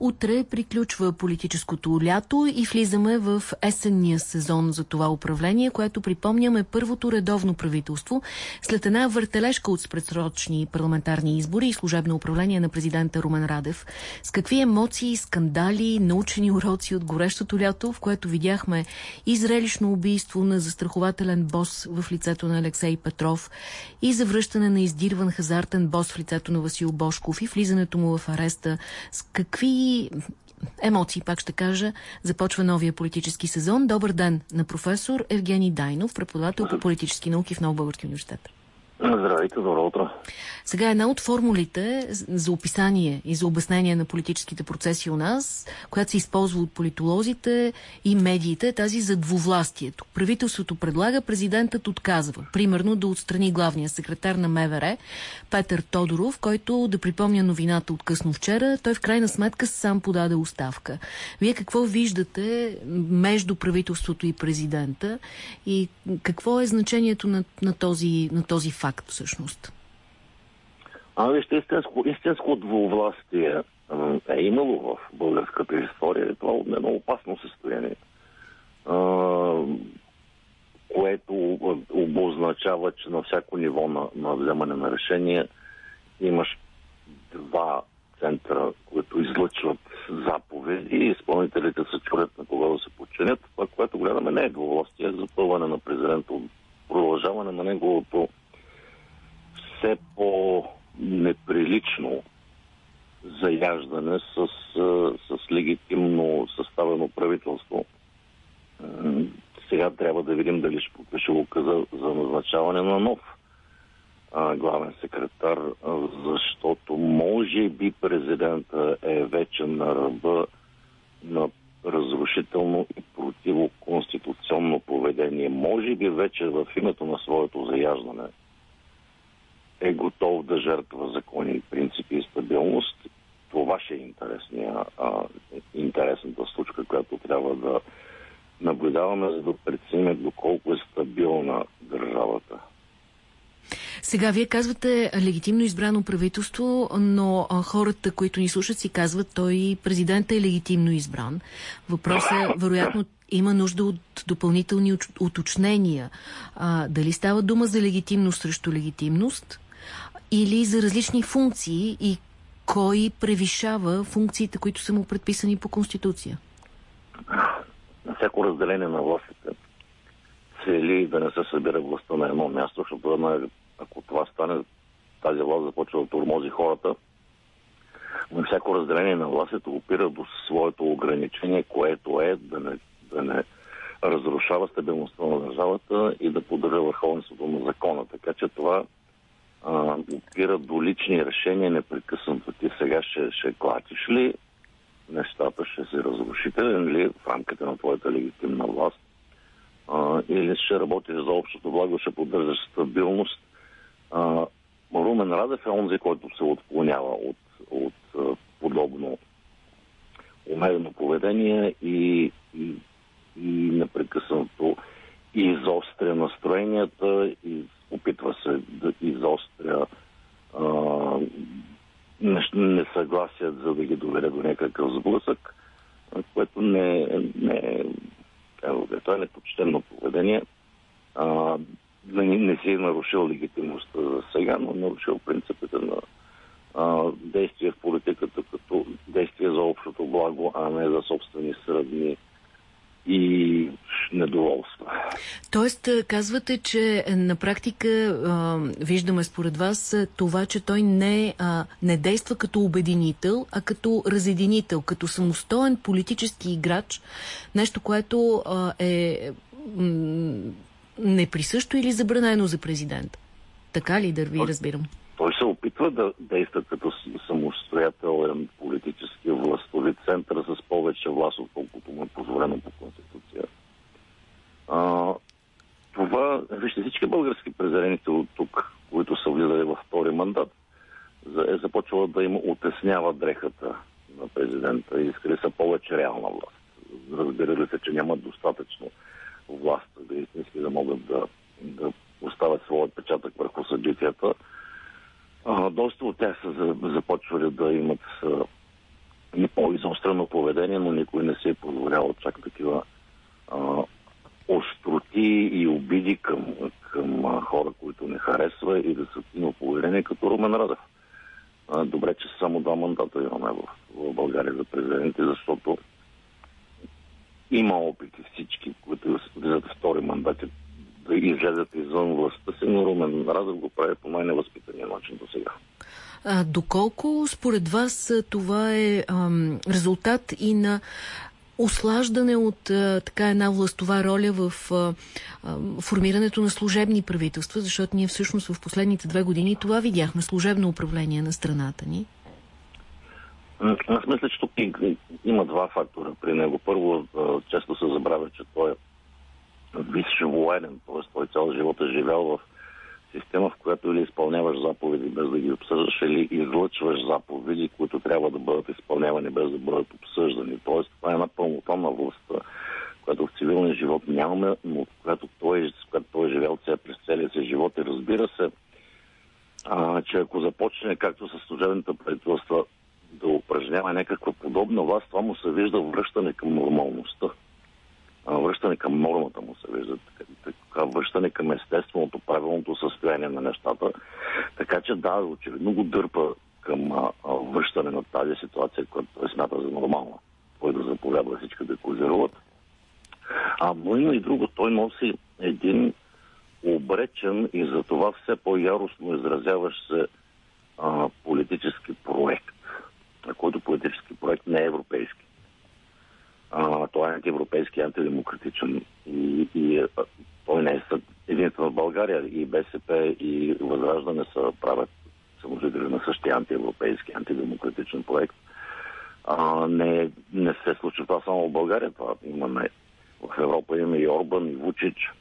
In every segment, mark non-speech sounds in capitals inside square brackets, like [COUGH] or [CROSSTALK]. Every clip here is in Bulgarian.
Утре приключва политическото лято и влизаме в есенния сезон за това управление, което припомняме първото редовно правителство след една въртележка от предсрочни парламентарни избори и служебно управление на президента Румен Радев. С какви емоции, скандали, научени уроци от горещото лято, в което видяхме и зрелищно убийство на застрахователен бос в лицето на Алексей Петров и завръщане на издирван хазартен бос в лицето на Васил Бошков и влизането му в ареста. С какви емоции, пак ще кажа, започва новия политически сезон. Добър ден на професор Евгений Дайнов, преподавател по политически науки в Нов Български университет. Здравейте, добро утро. Сега една от формулите за описание и за обяснение на политическите процеси у нас, която се използва от политолозите и медиите, е тази за двувластието. Правителството предлага, президентът отказва. Примерно да отстрани главния секретар на МВР, Петър Тодоров, който да припомня новината от късно вчера, той в крайна сметка сам подаде оставка. Вие какво виждате между правителството и президента и какво е значението на, на, този, на този факт? Факт всъщност? А, вижте, истинско, истинско двувластие е имало в българската история. Това е едно опасно състояние, което обозначава, че на всяко ниво на, на вземане на решение имаш два центъра, които излъчват заповеди и изпълнителите се чурят на кого да се подчинят. Това, което гледаме, не е двувластие, е запълване на президента, продължаване на неговото все по-неприлично заяждане с, с легитимно съставено правителство. Сега трябва да видим дали ще подпише указа за назначаване на нов главен секретар, защото може би президента е вече на ръба на разрушително и противоконституционно поведение. Може би вече в името на своето заяждане е готов да жертва закони принципи и стабилност. Това ще е а, интересната случка, която трябва да наблюдаваме, за да преценим доколко е стабилна държавата. Сега вие казвате легитимно избрано правителство, но а, хората, които ни слушат, си казват, той президента е легитимно избран. Въпросът е, вероятно, има нужда от допълнителни уточнения. А, дали става дума за легитимност срещу легитимност? Или за различни функции и кой превишава функциите, които са му предписани по Конституция? На всяко разделение на властите цели да не се събира властта на едно място, защото ако това стане, тази власт започва да тормози хората. Но всяко разделение на властите опира до своето ограничение, което е да не, да не разрушава стабилността на държавата и да поддържа върховенството на закона. Така че това опират до лични решения непрекъснато. Ти сега ще, ще клатиш ли нещата, ще се разрушителен ли в рамките на твоята легитимна власт а, или ще работиш за общото благо, ще поддържаш стабилност. А, Румен Радев е онзи, който се отклонява от, от а, подобно умерено поведение и, и, и непрекъснато изостря настроенията и опитва се да изостря несъгласие, за да ги доведе до някакъв сблъсък, което не, не, това е непочтено поведение. А, не, не си е нарушил легитимността за сега, но е нарушил принципите на а, действие в политиката като действие за общото благо, а не за собствени средни и недоволство. Тоест, казвате, че на практика а, виждаме според вас това, че той не, а, не действа като обединител, а като разединител, като самостоен политически играч, нещо, което а, е неприсъщо или забранено за президент. Така ли да ви разбирам? Той се опитва да действа като самостоятелен политически властови център с повече власт, отколкото му е позволено по Конституция. А, това, вижте, всички български презрените от тук, които са влизали във втори мандат, е започвала да им отеснява дрехата на президента и искали са повече реална власт. Разбирали се, че нямат достатъчно власт, да истински да могат да, да оставят своят отпечатък върху събитията. А, доста от тях са започвали да имат и по странно поведение, но никой не се е позволявал чак такива а, остроти и обиди към, към а, хора, които не харесва и да са има поведение като Румен Радев. А, добре, че само два мандата имаме в, в България за президенти, защото има опити всички, които влизат втори мандат да излезат извън властта си, но Румен Радев го прави по най-невъзпитания начин до сега. Доколко според вас това е ам, резултат и на ослаждане от а, така една властова роля в а, а, формирането на служебни правителства, защото ние всъщност в последните две години това видяхме, служебно управление на страната ни? Аз мисля, че тук има два фактора при него. Първо, често се забравя, че той е висш военен, т.е. той цял живот е живял в система, в която или изпълняваш заповеди без да ги обсъждаш, или излъчваш заповеди, които трябва да бъдат изпълнявани без да бъдат обсъждани. Тоест, това е една пълнота на властта, която в цивилния живот нямаме, но в която той, с която той е живял през целия си живот. И разбира се, а, че ако започне, както с служебните правителства, да упражнява някаква подобна власт, това му се вижда връщане към нормалността. Връщане към нормата му се вижда. Така, връщане към естественото, правилното състояние на нещата. Така че да, очевидно го дърпа към връщане на тази ситуация, която той смята за нормална. Той да заповядва всички да козируват. А, но има и друго. Той носи един обречен и за това все по-яростно изразяващ се а, политически проект който политически проект не е европейски. А, той е антиевропейски, антидемократичен и, и той не е единствено в България. И БСП и Възраждане са правят саможители на същия антиевропейски, антидемократичен проект. А, не, не се случва това само в България. Това имаме в Европа имаме и Орбан, и Вучич.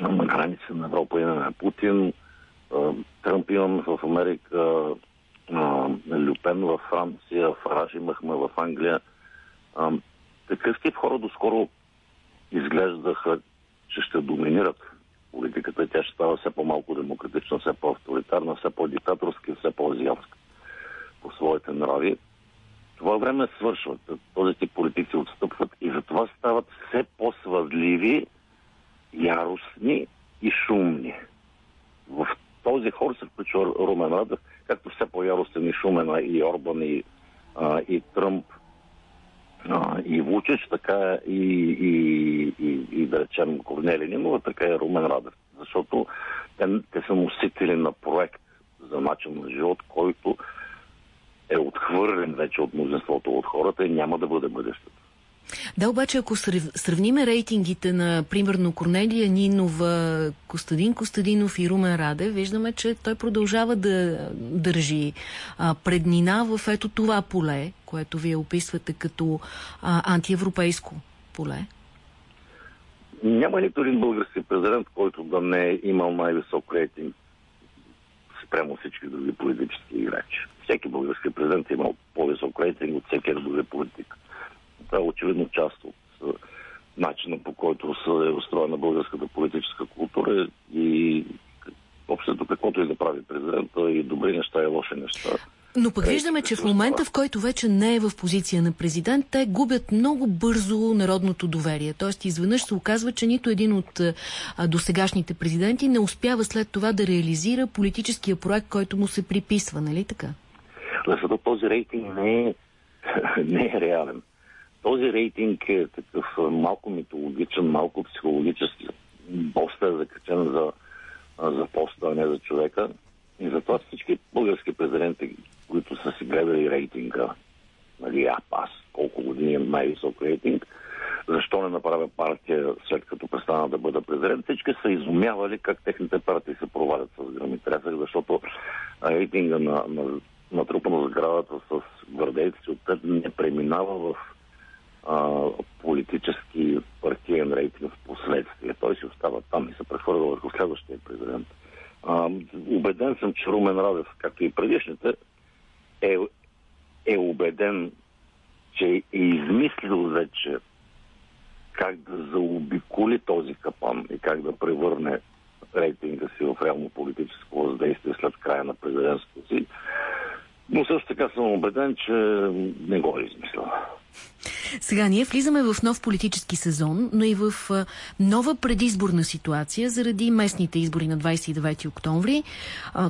На граница на Европа имаме Путин. Тръмп имаме в Америка Люпен във Франция, Фараж имахме в Англия. Такъв тип хора доскоро изглеждаха, че ще доминират политиката. Тя ще става все по-малко демократична, все по-авторитарна, все по-диктаторска, все по-азиатска по своите нрави. Това време свършва. Този тип политици отстъпват и затова стават все по-свъдливи, яростни и шумни. В този хор се включва Румен Радев, както все по-яростен и шумена и Орбан и, а, и Тръмп а, и Вучич, така и, и, и, и да речем Корнели Нинова, така и Румен Радев. Защото те, те са носители на проект за начин на живот, който е отхвърлен вече от мнозинството от хората и няма да бъде бъдещето. Да, обаче ако сравниме рейтингите на, примерно, Корнелия Нинова, Костадин Костадинов и Румен Раде, виждаме, че той продължава да държи а, преднина в ето това поле, което вие описвате като а, антиевропейско поле. Няма нито един български президент, който да не е имал най-висок рейтинг спрямо всички други политически играчи. Всеки български президент е имал по-висок рейтинг от всеки друг политик. Това е очевидно част от начина по който се е устроена българската политическа култура и общото каквото и да прави президента и добри неща и лоши неща. Но пък виждаме, че в момента, в който вече не е в позиция на президент, те губят много бързо народното доверие. Тоест, изведнъж се оказва, че нито един от а, досегашните президенти не успява след това да реализира политическия проект, който му се приписва, нали така? Защото този рейтинг не е, [LAUGHS] не е реален. Този рейтинг е такъв малко митологичен, малко психологически. Поста е закачен за, за поста, а не за човека. И затова всички български президенти, които са си гледали рейтинга, нали, а, аз колко години имам най-висок рейтинг, защо не направя партия след като престана да бъда президент, всички са изумявали как техните партии се провалят с грами тресък, защото рейтинга на, на, на трупа на сградата с гвардейци от не преминава в а, политически партиен рейтинг в последствие. Той си остава там и се прехвърля върху следващия президент. А, убеден съм, че Румен Радев, както и предишните, е, е убеден, че е измислил вече как да заобиколи този капан и как да превърне рейтинга си в реално политическо въздействие след края на президентството си. Но също така съм убеден, че не го е измислил. Сега ние влизаме в нов политически сезон, но и в нова предизборна ситуация заради местните избори на 29 октомври.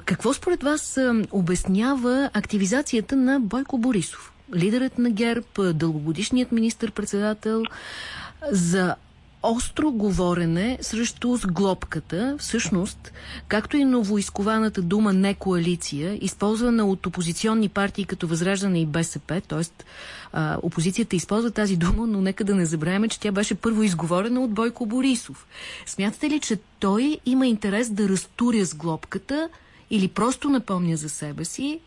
Какво според вас обяснява активизацията на Бойко Борисов? Лидерът на ГЕРБ, дългогодишният министр-председател за остро говорене срещу сглобката, всъщност, както и новоискованата дума не коалиция, използвана от опозиционни партии като Възраждане и БСП, т.е. опозицията използва тази дума, но нека да не забравяме, че тя беше първо изговорена от Бойко Борисов. Смятате ли, че той има интерес да разтуря сглобката или просто напомня за себе си?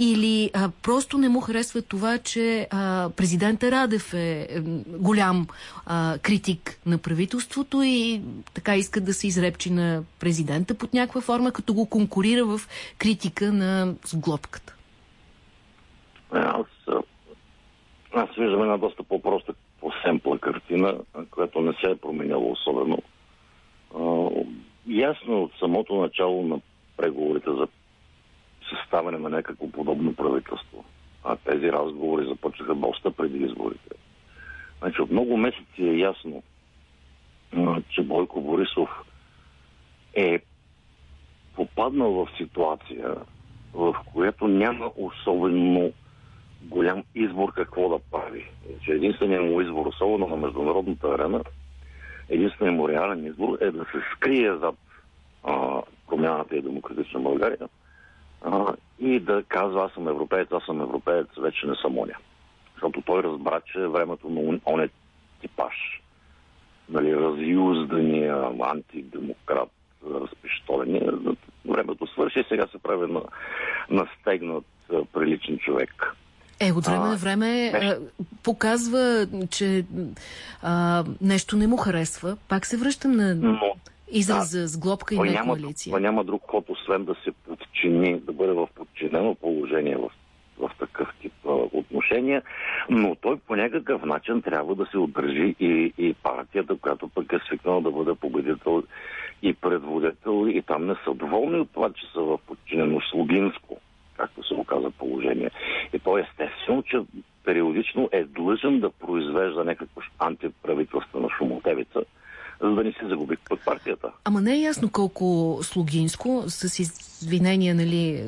Или а, просто не му харесва това, че а, президента Радев е, е голям а, критик на правителството и така иска да се изрепчи на президента под някаква форма, като го конкурира в критика на сглобката? Аз, аз виждам една доста по-проста, по-семпла картина, която не се е променяла особено. А, ясно от самото начало на преговорите за съставяне на някакво подобно правителство. А тези разговори започнаха доста преди изборите. Значи от много месеци е ясно, че Бойко Борисов е попаднал в ситуация, в която няма особено голям избор какво да прави. Че единственият му избор, особено на международната арена, единственият му реален избор е да се скрие зад а, промяната и демократична България и да казва аз съм европеец, аз съм европеец, вече не съм оня. Защото той разбра, че времето на он е типаж. Нали, разюздания антидемократ, разпиштоления. Времето свърши и сега се прави на, на стегнат приличен човек. Е, от време на време а, показва, че а, нещо не му харесва. Пак се връщам на... Но израза да, с глобка и не коалиция. Той няма друг ход, освен да се подчини, да бъде в подчинено положение в, в такъв тип а, отношения, но той по някакъв начин трябва да се удържи и, и партията, която пък е свикнала да бъде победител и предводител и там не са доволни от това, че са в подчинено слугинско, както се оказа положение. И то естествено, че периодично е длъжен да произвежда някаква антиправителствена шумотевица, за да не се загуби под партията. Ама не е ясно колко слугинско, с извинения нали,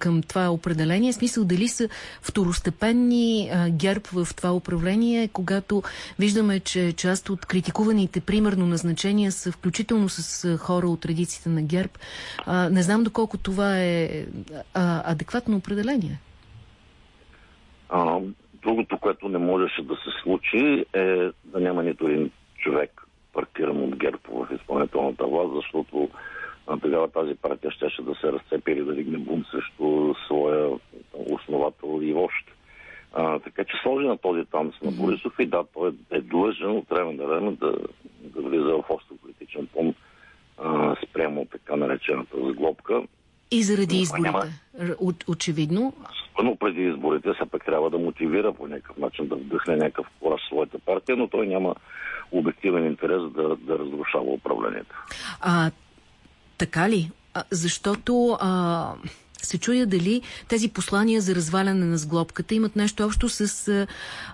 към това определение, смисъл дали са второстепенни а, герб в това управление, когато виждаме, че част от критикуваните, примерно, назначения са включително с а, хора от редиците на герб. А, не знам доколко това е а, адекватно определение. А, другото, което не можеше да се случи е да няма нито един човек партиран от ГЕРБ в изпълнителната власт, защото тогава тази партия щеше да се разцепи или да дигне бум срещу своя основател и вожд. А, така че сложи на този танц на Борисов и да, той е, е длъжен от време на време да, да влиза в остро политичен пон спрямо така наречената заглобка. И заради изборите, няма... От, очевидно. Но преди изборите се пък трябва да мотивира по някакъв начин, да вдъхне някакъв кораж своята партия, но той няма обективен интерес да, да разрушава управлението. А, така ли? А, защото а, се чуя дали тези послания за разваляне на сглобката имат нещо общо с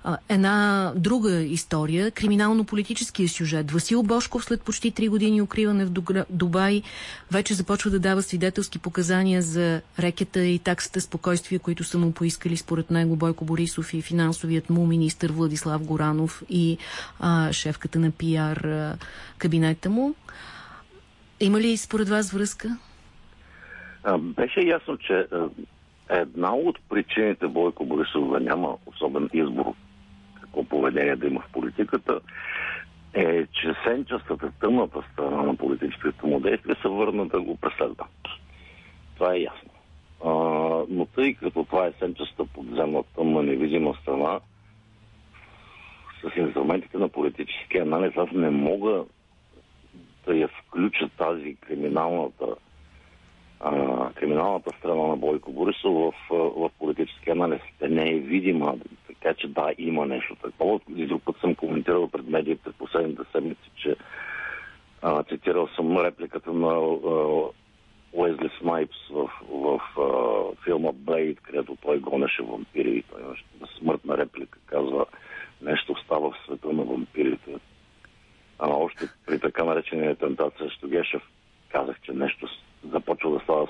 а, една друга история, криминално-политическия сюжет. Васил Бошков след почти три години укриване в Дубай вече започва да дава свидетелски показания за рекета и таксата спокойствие, които са му поискали според него Бойко Борисов и финансовият му министр Владислав Горанов и а, шефката на пиар кабинета му. Има ли според вас връзка? Беше ясно, че една от причините Бойко Борисов да няма особен избор какво поведение да има в политиката е, че сенчастата тъмната страна на политическото му действие се върна да го преследва. Това е ясно. А, но тъй като това е сенчаста подземна тъмна невидима страна, с инструментите на политически анализ аз не мога да я включа тази криминалната а, криминалната страна на Бойко Борисов в, в политически анализ. Те не е видима, така че да, има нещо такова. И друг път съм коментирал пред медиите последните седмици, че а, цитирал съм репликата на Уезли Смайпс в, в а, филма Блейд, където той гонеше вампири и той имаше смъртна реплика. Казва, нещо става в света на вампирите. А още при така наречения тентация срещу казах, че нещо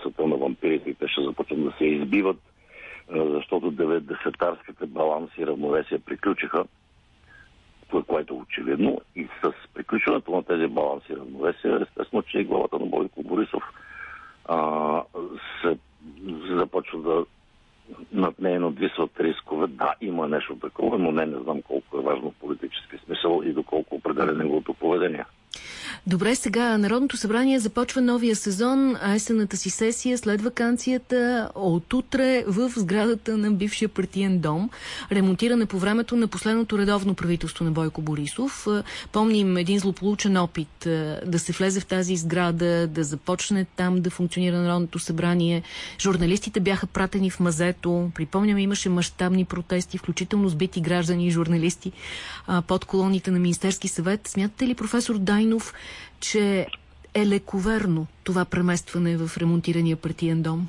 света на вампирите и те ще започват да се избиват, защото 90-тарските баланси и равновесия приключиха, което е очевидно. И с приключването на тези баланси и равновесия, естествено, че и главата на Бойко Борисов а, се започва да над нея надвисват рискове. Да, има нещо такова, но не, не знам колко е важно в политически смисъл и доколко определя неговото поведение. Добре, сега Народното събрание започва новия сезон, есената си сесия след вакансията от утре в сградата на бившия партиен дом, ремонтиране по времето на последното редовно правителство на Бойко Борисов. Помним един злополучен опит да се влезе в тази сграда, да започне там да функционира Народното събрание. Журналистите бяха пратени в мазето. Припомням, имаше мащабни протести, включително сбити граждани и журналисти под колоните на Министерски съвет. Смятате ли, професор Дайнов, че е лековерно това преместване в ремонтирания партиен дом?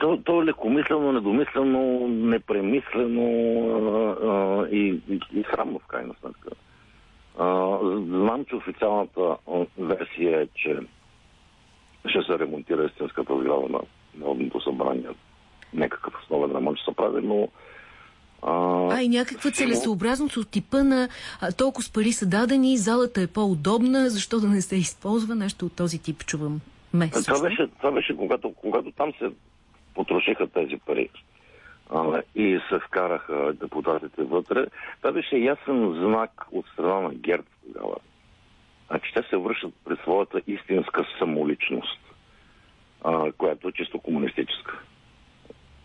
То, то е лекомислено, недомислено, непремислено а, а, и, и, и срамно в крайна сметка. А, знам, че официалната версия е, че ще се ремонтира истинската сграда на Народното събрание. Некакъв основен ремонт ще се прави, но а, а и някаква целесообразност от типа на а, толкова с пари са дадени, залата е по-удобна, защо да не се използва нещо от този тип, чувам. Месец. Това беше, това беше когато, когато там се потрошиха тези пари а, и се вкараха депутатите вътре. Това беше ясен знак от страна на ГЕРБ тогава. Значи те се връщат при своята истинска самоличност, а, която е чисто комунистическа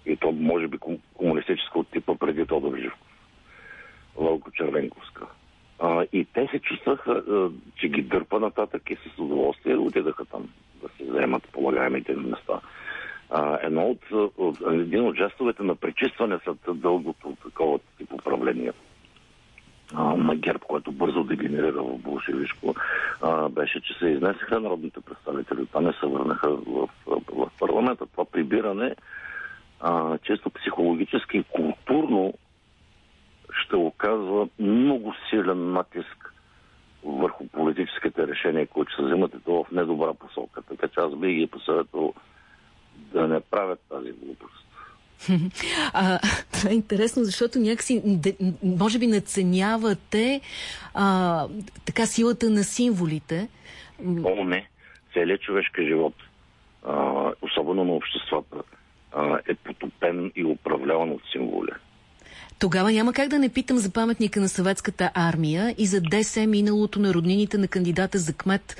и то може би комунистическа от типа преди Тодор Живков, Вълко Червенковска. А, и те се чувстваха, а, че ги дърпа нататък и с удоволствие отидаха там да се вземат полагаемите места. А, едно от, от, един от жестовете на пречистване след дългото такова тип управление на ГЕРБ, което бързо дегенерира в Болшевишко, а, беше, че се изнесеха народните представители. Там не се върнаха в, в, в парламента. Това прибиране а, често психологически и културно ще оказва много силен натиск върху политическите решения, които се вземат и то в недобра посока. Така че аз би ги посъветвал да не правят тази глупост. [LAUGHS] А, това е интересно, защото някакси, може би, наценявате а, така силата на символите. О, не. Целият човешки живот, а, особено на обществата, е потопен и управляван от символи. Тогава няма как да не питам за паметника на съветската армия и за ДС миналото на роднините на кандидата за кмет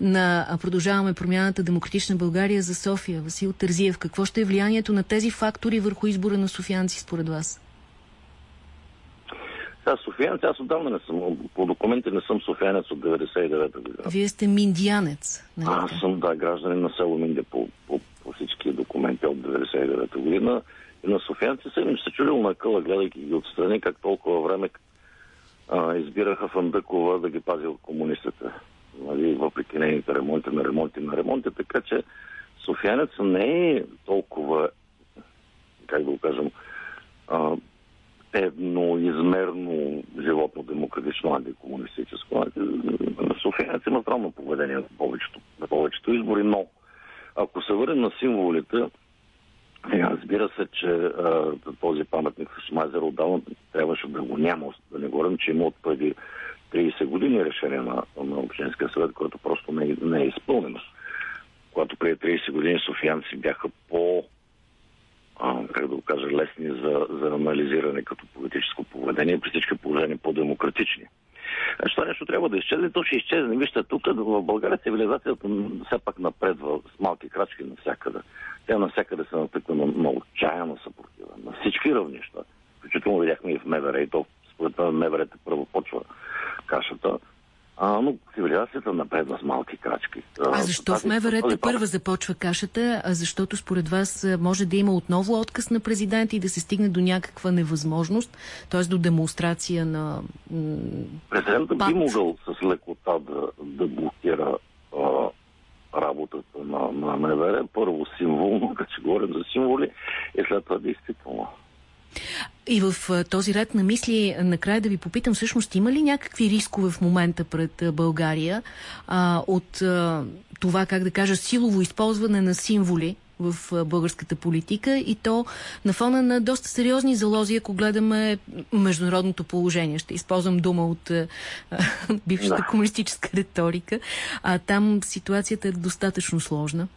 на Продължаваме промяната Демократична България за София, Васил Тързиев. Какво ще е влиянието на тези фактори върху избора на софианци според вас? Сега софиянец, аз отдавна не съм, по документи не съм софиянец от 99-та година. Вие сте миндиянец. Нали? Аз съм, да, гражданин на село Миндия по, по, по всички документи от 99-та година. И на софиянци съм им се чудил на къла, гледайки ги отстрани, как толкова време а, избираха Фандъкова да ги пази от комунистите. Нали, въпреки нейните ремонти на ремонти на ремонти, така че софиянец не е толкова, как да го кажем, а, едноизмерно животно демократично антикомунистическо. Софиянец има странно поведение на повечето, на повечето избори, но ако се върнем на символите, разбира се, че а, този паметник с Шмайзер отдавна трябваше да го няма. Да не говорим, че има от преди 30 години решение на, на Общинския съвет, което просто не, не е изпълнено. Когато преди 30 години софиянци бяха по а, как да го кажа, лесни за, за анализиране като политическо поведение, при всички положения по-демократични. Значи това нещо трябва да изчезне, то ще изчезне. Вижте, тук в България цивилизацията все пак напредва с малки крачки навсякъде. Тя навсякъде се натъква на, на отчаяна съпротива, на всички равнища. Включително видяхме и в МВР, и то според мен МВР първо почва кашата. А, но цивилизацията напредва с малки крачки. А защо в МВР първа започва кашата? А защото според вас може да има отново отказ на президента и да се стигне до някаква невъзможност, т.е. до демонстрация на Президентът би могъл с лекота да, да блокира а, работата на, на МВР. Първо символно, като говорим за символи, и след това действително. И в този ред на мисли, накрая да ви попитам, всъщност има ли някакви рискове в момента пред България а, от а, това, как да кажа, силово използване на символи в българската политика и то на фона на доста сериозни залози, ако гледаме международното положение. Ще използвам дума от а, [LAUGHS] бившата да. комунистическа риторика. А там ситуацията е достатъчно сложна.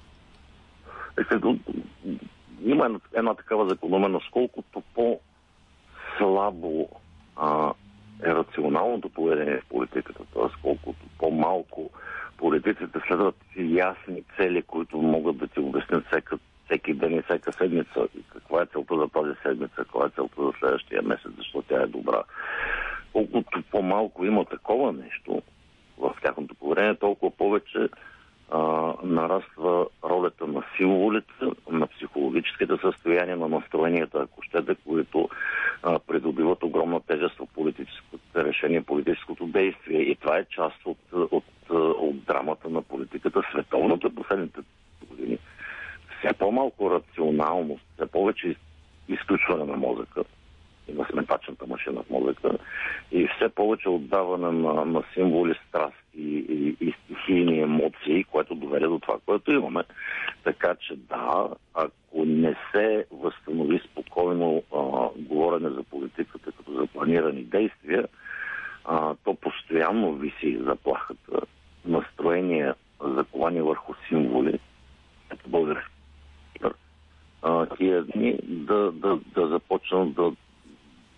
Има една, такава закономерност. Колкото по-слабо а, е рационалното поведение в политиката, т.е. колкото по-малко политиците следват ясни цели, които могат да ти обяснят всека, всеки ден и всяка седмица. И каква е целта за тази седмица, каква е целта за следващия месец, защото тя е добра. Колкото по-малко има такова нещо в тяхното поведение, толкова повече нараства ролята на символите, на психологическите състояния, на настроенията, ако щете, които а, придобиват огромна тежест в политическото решение, политическото действие. И това е част от, от от драмата на политиката, световната последните години. Все по-малко рационалност, все повече изключване на мозъка и на сметачната машина в мозъка и все повече отдаване на, на символи, страсти и, и, и стихийни емоции, което доведе до това, което имаме. Така че да, ако не се възстанови спокойно а, говорене за политиката като за планирани действия, а, то постоянно виси заплахата настроения, заковани върху символи, като български тия дни да, да, да започнат да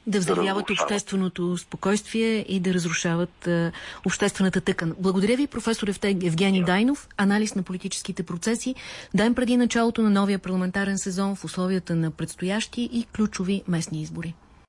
да взривяват да общественото спокойствие и да разрушават а, обществената тъкан. Благодаря ви, професор Евгений yeah. Дайнов. Анализ на политическите процеси. Ден преди началото на новия парламентарен сезон в условията на предстоящи и ключови местни избори.